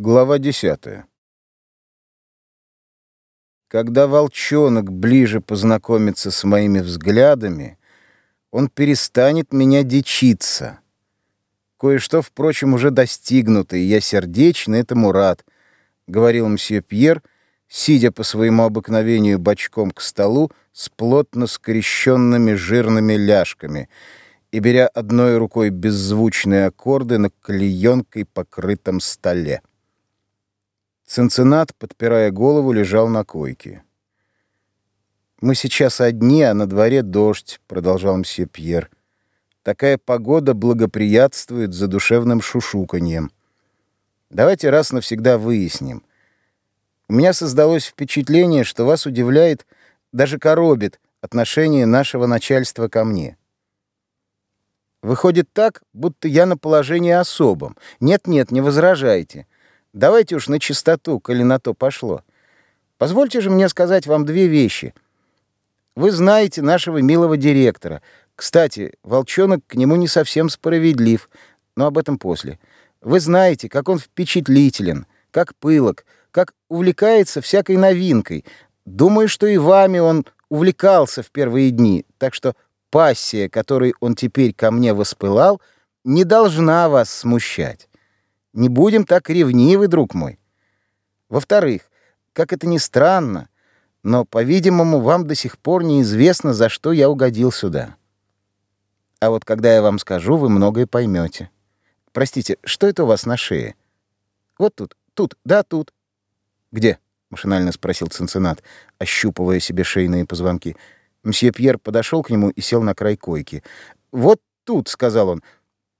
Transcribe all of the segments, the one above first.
Глава 10. Когда волчонок ближе познакомится с моими взглядами, он перестанет меня дичиться. Кое-что, впрочем, уже достигнуто, и я сердечно этому рад, — говорил мсье Пьер, сидя по своему обыкновению бочком к столу с плотно скрещенными жирными ляжками и беря одной рукой беззвучные аккорды на клеенкой покрытом столе. Цинциннат, подпирая голову, лежал на койке. «Мы сейчас одни, а на дворе дождь», — продолжал мсье Пьер. «Такая погода благоприятствует задушевным шушуканьем. Давайте раз навсегда выясним. У меня создалось впечатление, что вас удивляет, даже коробит отношение нашего начальства ко мне. Выходит так, будто я на положении особом. Нет-нет, не возражайте». Давайте уж на чистоту, коли на то пошло. Позвольте же мне сказать вам две вещи. Вы знаете нашего милого директора. Кстати, волчонок к нему не совсем справедлив, но об этом после. Вы знаете, как он впечатлителен, как пылок, как увлекается всякой новинкой. Думаю, что и вами он увлекался в первые дни, так что пассия, которой он теперь ко мне воспылал, не должна вас смущать. Не будем так ревнивы, друг мой. Во-вторых, как это ни странно, но, по-видимому, вам до сих пор неизвестно, за что я угодил сюда. А вот когда я вам скажу, вы многое поймете. Простите, что это у вас на шее? Вот тут, тут, да, тут. Где? машинально спросил Цинциннат, ощупывая себе шейные позвонки. Мсье Пьер подошел к нему и сел на край койки. «Вот тут», — сказал он,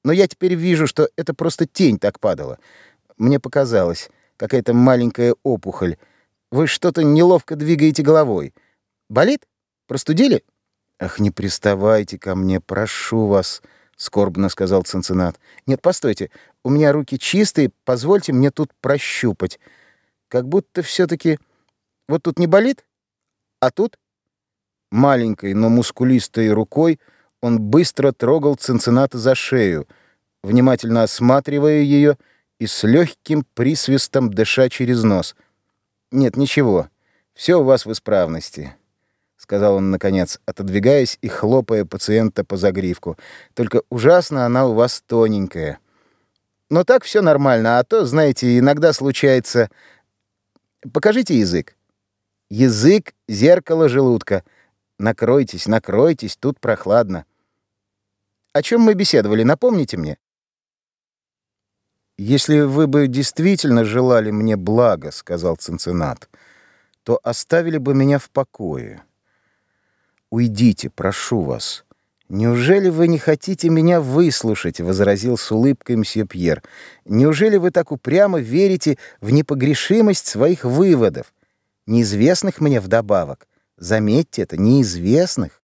но я теперь вижу, что это просто тень так падала. Мне показалось, какая-то маленькая опухоль. Вы что-то неловко двигаете головой. Болит? Простудили? Ах, не приставайте ко мне, прошу вас, скорбно сказал Цинциннат. Нет, постойте. У меня руки чистые, позвольте мне тут прощупать. Как будто все таки Вот тут не болит? А тут? Маленькой, но мускулистой рукой он быстро трогал Цинцината за шею, внимательно осматривая ее и с легким присвистом дыша через нос. «Нет, ничего, все у вас в исправности», — сказал он, наконец, отодвигаясь и хлопая пациента по загривку. «Только ужасно она у вас тоненькая. Но так все нормально, а то, знаете, иногда случается... Покажите язык». «Язык — зеркало желудка». Накройтесь, накройтесь, тут прохладно. О чем мы беседовали, напомните мне. Если вы бы действительно желали мне блага, сказал Цинциннат, то оставили бы меня в покое. Уйдите, прошу вас. Неужели вы не хотите меня выслушать, возразил с улыбкой мсье Пьер. Неужели вы так упрямо верите в непогрешимость своих выводов, неизвестных мне вдобавок? Заметьте это, неизвестных.